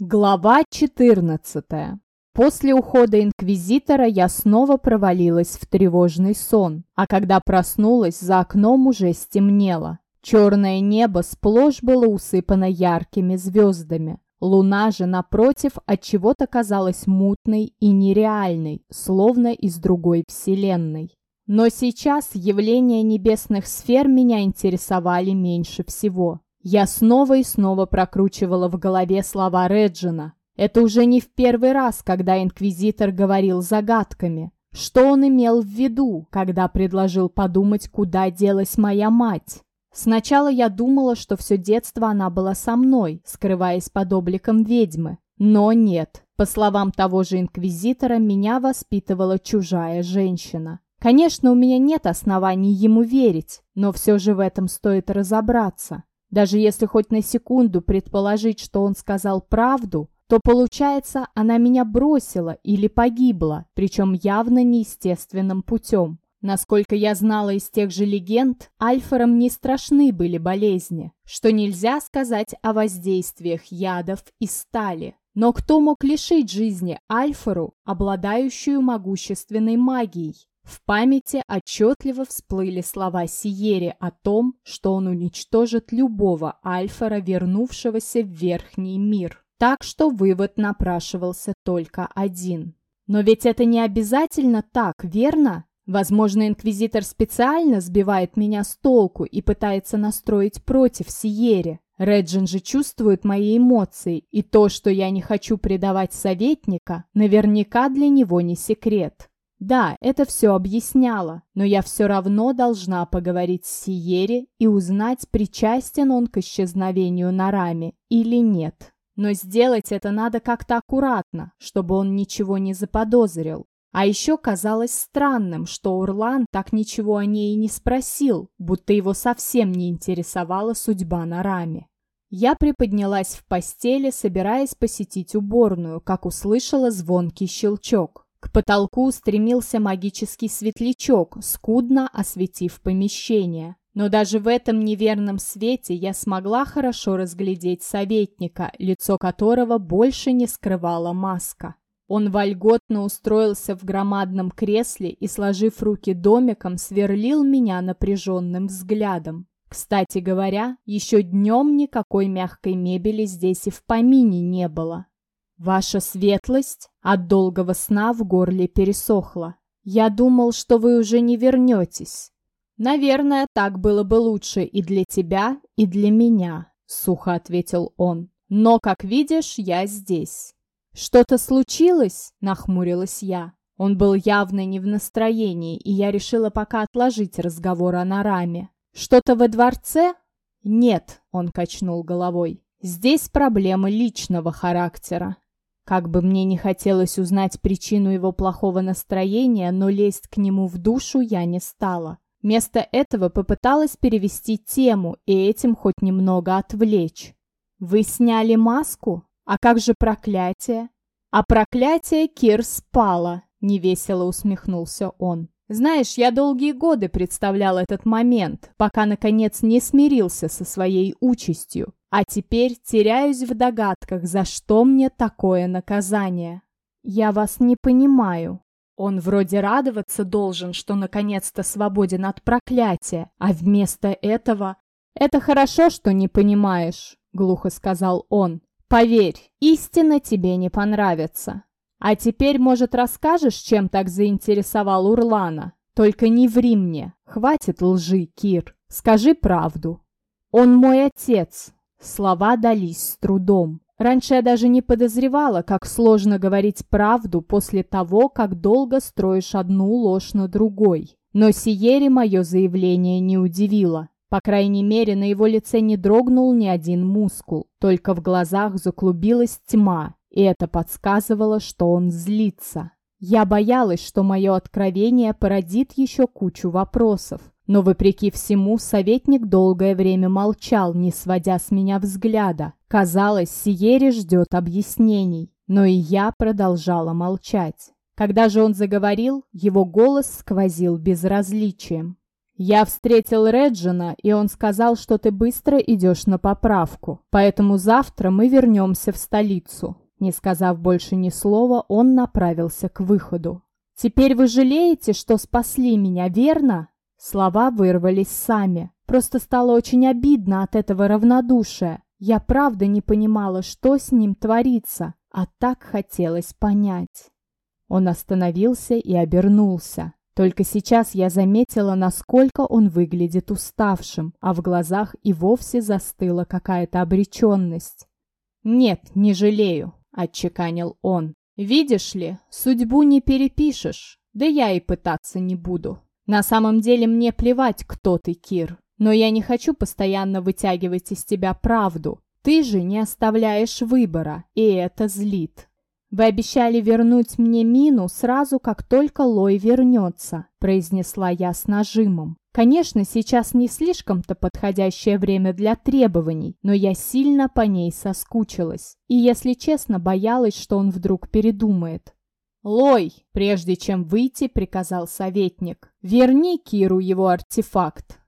Глава 14. После ухода инквизитора я снова провалилась в тревожный сон, а когда проснулась, за окном уже стемнело. Черное небо сплошь было усыпано яркими звездами. Луна же, напротив, от чего то казалась мутной и нереальной, словно из другой вселенной. Но сейчас явления небесных сфер меня интересовали меньше всего. Я снова и снова прокручивала в голове слова Реджина. Это уже не в первый раз, когда инквизитор говорил загадками. Что он имел в виду, когда предложил подумать, куда делась моя мать? Сначала я думала, что все детство она была со мной, скрываясь под обликом ведьмы. Но нет. По словам того же инквизитора, меня воспитывала чужая женщина. Конечно, у меня нет оснований ему верить, но все же в этом стоит разобраться. Даже если хоть на секунду предположить, что он сказал правду, то получается, она меня бросила или погибла, причем явно неестественным путем. Насколько я знала из тех же легенд, альфарам не страшны были болезни, что нельзя сказать о воздействиях ядов и стали. Но кто мог лишить жизни альфару, обладающую могущественной магией? В памяти отчетливо всплыли слова Сиери о том, что он уничтожит любого Альфара, вернувшегося в Верхний мир. Так что вывод напрашивался только один. Но ведь это не обязательно так, верно? Возможно, Инквизитор специально сбивает меня с толку и пытается настроить против Сиери. Реджин же чувствует мои эмоции, и то, что я не хочу предавать советника, наверняка для него не секрет. Да, это все объясняло, но я все равно должна поговорить с Сиери и узнать, причастен он к исчезновению на раме или нет. Но сделать это надо как-то аккуратно, чтобы он ничего не заподозрил. А еще казалось странным, что Урлан так ничего о ней и не спросил, будто его совсем не интересовала судьба на раме. Я приподнялась в постели, собираясь посетить уборную, как услышала звонкий щелчок. К потолку стремился магический светлячок, скудно осветив помещение. Но даже в этом неверном свете я смогла хорошо разглядеть советника, лицо которого больше не скрывала маска. Он вольготно устроился в громадном кресле и, сложив руки домиком, сверлил меня напряженным взглядом. Кстати говоря, еще днем никакой мягкой мебели здесь и в помине не было. «Ваша светлость?» От долгого сна в горле пересохло. «Я думал, что вы уже не вернетесь». «Наверное, так было бы лучше и для тебя, и для меня», — сухо ответил он. «Но, как видишь, я здесь». «Что-то случилось?» — нахмурилась я. Он был явно не в настроении, и я решила пока отложить разговор о Нараме. «Что-то во дворце?» «Нет», — он качнул головой. «Здесь проблемы личного характера. Как бы мне не хотелось узнать причину его плохого настроения, но лезть к нему в душу я не стала. Вместо этого попыталась перевести тему и этим хоть немного отвлечь. «Вы сняли маску? А как же проклятие?» «А проклятие Кир спало», — невесело усмехнулся он. «Знаешь, я долгие годы представлял этот момент, пока, наконец, не смирился со своей участью. А теперь теряюсь в догадках, за что мне такое наказание. Я вас не понимаю. Он вроде радоваться должен, что наконец-то свободен от проклятия, а вместо этого... «Это хорошо, что не понимаешь», — глухо сказал он. «Поверь, истина тебе не понравится. А теперь, может, расскажешь, чем так заинтересовал Урлана? Только не ври мне. Хватит лжи, Кир. Скажи правду. Он мой отец, Слова дались с трудом. Раньше я даже не подозревала, как сложно говорить правду после того, как долго строишь одну ложь на другой. Но Сиери мое заявление не удивило. По крайней мере, на его лице не дрогнул ни один мускул, только в глазах заклубилась тьма, и это подсказывало, что он злится. Я боялась, что мое откровение породит еще кучу вопросов, но, вопреки всему, советник долгое время молчал, не сводя с меня взгляда. Казалось, Сиери ждет объяснений, но и я продолжала молчать. Когда же он заговорил, его голос сквозил безразличием. «Я встретил Реджина, и он сказал, что ты быстро идешь на поправку. Поэтому завтра мы вернемся в столицу». Не сказав больше ни слова, он направился к выходу. «Теперь вы жалеете, что спасли меня, верно?» Слова вырвались сами. Просто стало очень обидно от этого равнодушия. Я правда не понимала, что с ним творится, а так хотелось понять. Он остановился и обернулся. Только сейчас я заметила, насколько он выглядит уставшим, а в глазах и вовсе застыла какая-то обреченность. «Нет, не жалею», — отчеканил он. «Видишь ли, судьбу не перепишешь, да я и пытаться не буду. На самом деле мне плевать, кто ты, Кир, но я не хочу постоянно вытягивать из тебя правду. Ты же не оставляешь выбора, и это злит. «Вы обещали вернуть мне мину сразу, как только Лой вернется», произнесла я с нажимом. Конечно, сейчас не слишком-то подходящее время для требований, но я сильно по ней соскучилась. И, если честно, боялась, что он вдруг передумает. «Лой!» – прежде чем выйти, приказал советник. «Верни Киру его артефакт.